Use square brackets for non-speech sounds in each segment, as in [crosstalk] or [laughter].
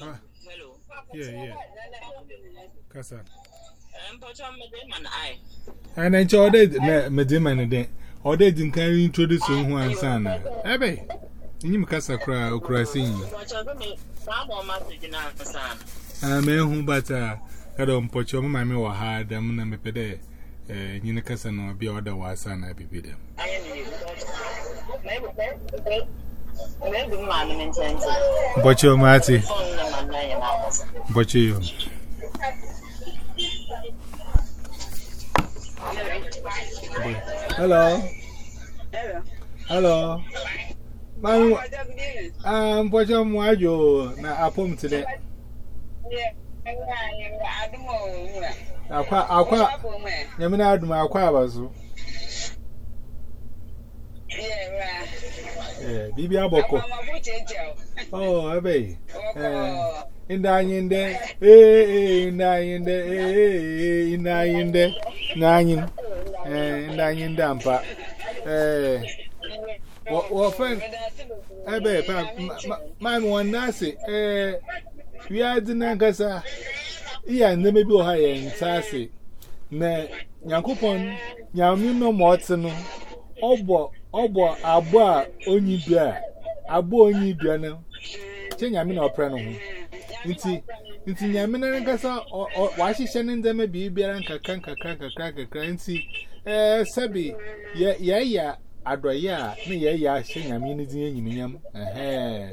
Mama, Yeah, yeah. Kasa. And I told it, Madame, and then, or they didn't carry introduce you who I'm son. Abbe, in him Kasa cry or cry singing. And I may whom I don't put your mammy or hard them and me pede. Eh, in the Kasa, no, be order was I be with them. Bọchị ọmatị. Bọchị yom. Hello. Hello. Man, um, ah, bọchị ọmụ ajọ na apụm tide. Akwa, akwa, nyamina adụm akwa abazụ. Eh, bibi Aboko. [laughs] Oh, Abe. Inda yinde, eh, inda yinde, eh, inda yinde, nanyin, eh, inda yinde eh, eh, ampa. Eh, wafen, Abe, pa, man wanasi, eh, wiadi nankasa, iya ndemebi oha ya nsasi, na nyankupon, nyamino mwotinu, obo, Obo abua onyi bia. abụọ onyi bia na. Che nyame na opra no Nti nyami na nkasa wa hihye ne ndema bi biara nkaka nkaka nkaka nkaka nti eh sabi ye ye ya adoye na ye ya hye nyame ne din enyinyam. Eh eh.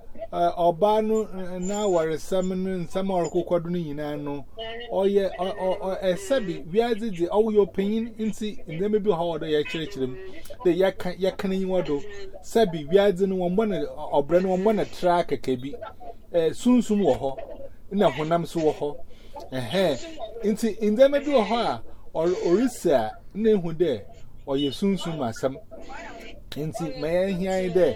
Eh, ọba no eh, na-awara nsam ọrụkwụkwọdo nyinaa no ọyẹ ẹsẹbi eh, wiadze dze ọwụyọ opanyin nti ndeme bi ya kyerɛkyerɛ mu de ya kan yi wọdọ sẹbi wiadze na trakaka bi sunsun na honam so wɔ hɔ nti ndeme a orisi a na ehu sunsun nti ma ya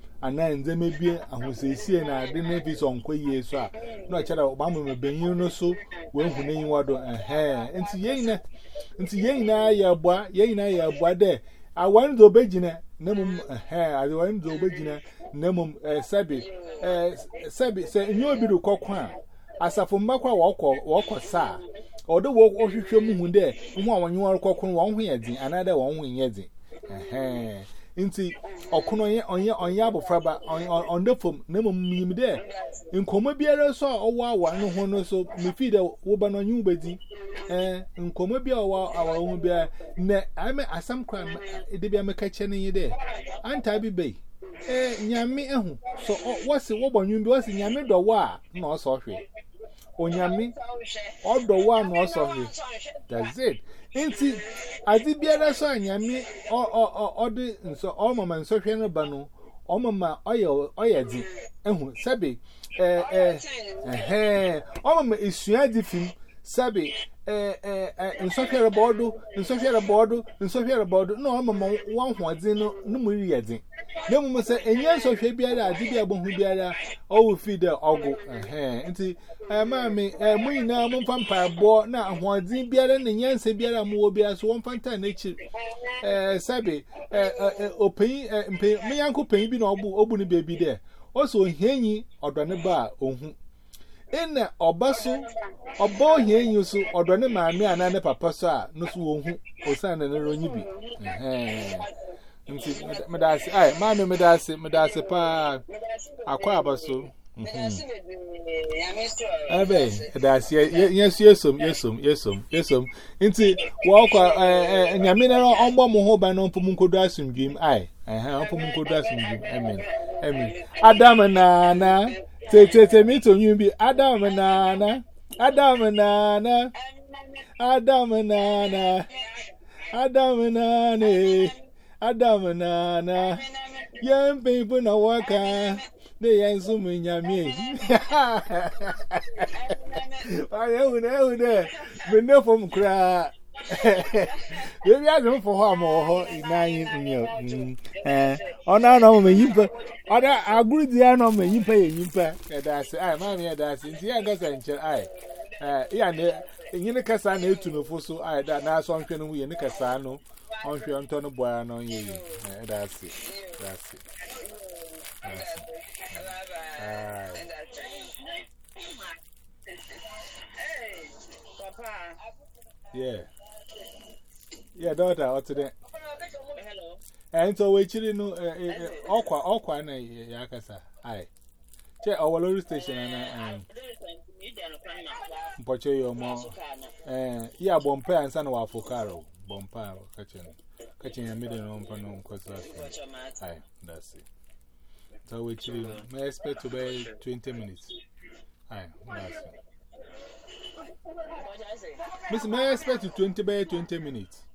ana nze mebie ahụsịsịe na adị n'efis ọnkwe ya eso a n'ọchara ọgba mmemme benye n'ụsụ wee hụ n'enyi wadọ ehe nti ya nyina ya ya dị na na mum sabi sabi sị obi rụkọ kwa asafo mmakwa wakọ saa ọdụ hụ dị a wọnyewa rụkọ kwa wọnhụ ya dị anadị wọnhụ ya dị Nti ọkụnụ onye onye onye abụfraba ọnde fom na mmiri dị nkọmọ biara nso a ọwụ awa n'ihu n'so mefi dị wụba n'onye ubedi ee nkọmọ awa ọhụ biara na ame asam edebe ameka kye n'iyi dị anta bi ehu so wọsi wọbọ bi wọsi a ọsọ Onyami, all the one or something. That's it. Inti, adi biara so anyami, or or or or the so all mama and social bano, all mama oil oyadi, ehu sabi, eh eh eh, all mama isuadi film, sabi, eh eh, in social bordo, in social bordo, in social bordo. No, mama one one zino, no no muri yadi. No, Mumma, and yes, or she be a dear oh, feed the ogle, and hand. And mammy, and we now, one vampire now one and and one nature. Sabby, and pay uncle open baby there. Also, or bar, oh, in or bustle or so, a mammy and another papa, no swoon, or and a Nti medase, eh, ai, akwa abaso. Ebe, medase, mhm. eh, yesu yesom, yesom, bụ yesom. Nti wo kwa eh, eh nyame na ombo mu ho ba no mpo mu nkodo asumdwim, ai. Eh eh, mpo mu nkodo asumdwim. Amen. Amen. Adam na na, te te te mi to nyum bi. Adam na na, Adam na na. Adam na na. Adam na na. Adam na na yan people na waka ne yan so mu nyame na hu de me no from kra we bi adum for ho amo nine nyo na mm, eh. me yimpa oda aguru dia e da se da ya ga san che ya ne kasa na etu so da On s u r I'm turning boy, I know you. That's it. That's it. That's it. All right. Yeah. Yeah, daughter, what's it? Hello. And so we're chilling. Okwa, Okwa, and Hi. Check our lorry station. And, Mpọche ya ọmọ. Eh, ya bompa ansa na wafukaro. Bompa kachin. Kachin ya mide na na nkwasa. Hai, that's it. So we chill. My 20 minutes. Hai, that's it. Miss, 20 by 20 minutes?